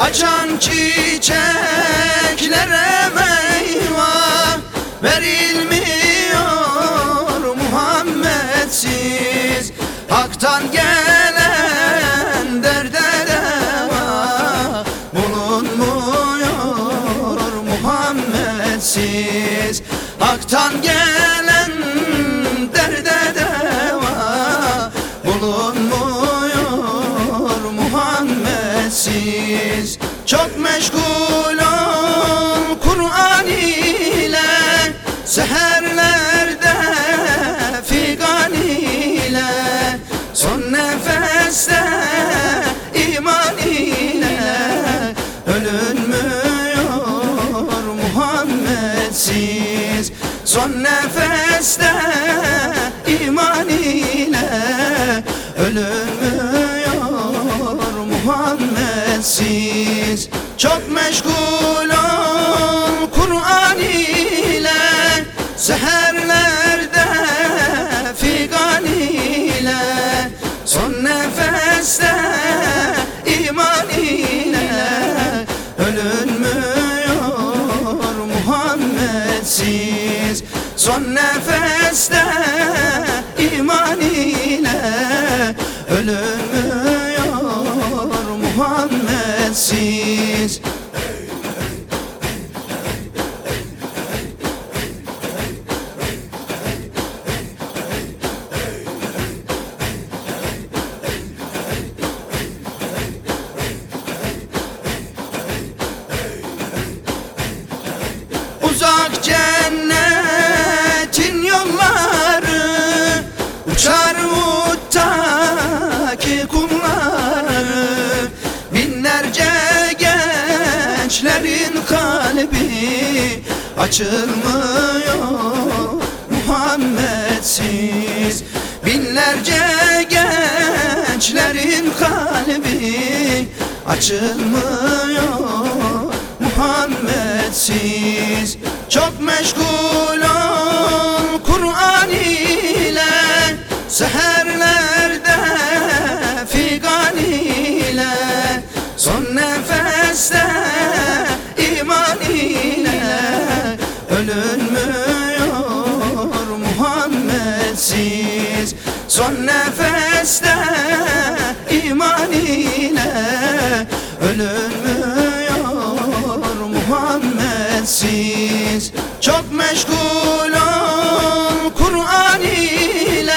Açan çiçeklere meyve verilmiyor Muhammedsiz. Hak'tan gelen derde deva bulunmuyor Muhammedsiz. Hak'tan gelen Muhammedsiz Çok meşgul ol Kur'an ile Seherlerde figan ile. Son nefeste iman ile Ölünmüyor Muhammedsiz. Son nefeste Muhammedsiz Çok meşgul ol Kur'an ile Seherlerde figan ile. Son nefeste iman ile Ölünmüyor Muhammedsiz Son nefeste iman ile Ölünmüyor Muhammedsiz Uzak cennetin Binlerce gençlerin kalbi Açılmıyor Muhammedsiz. Binlerce gençlerin kalbi Açılmıyor Muhammedsiz. Çok meşgul Son nefeste iman ile Ölünmüyor Muhammedsiz Çok meşgul ol Kur'an ile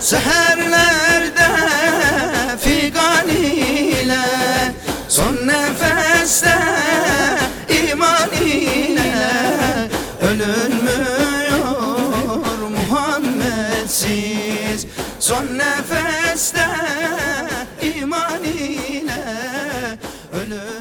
Seherlerde figan ile. Son nefeste iman ile Ölünmüyor Muhammedsiz Son nefeste iman ile Ölünmüyor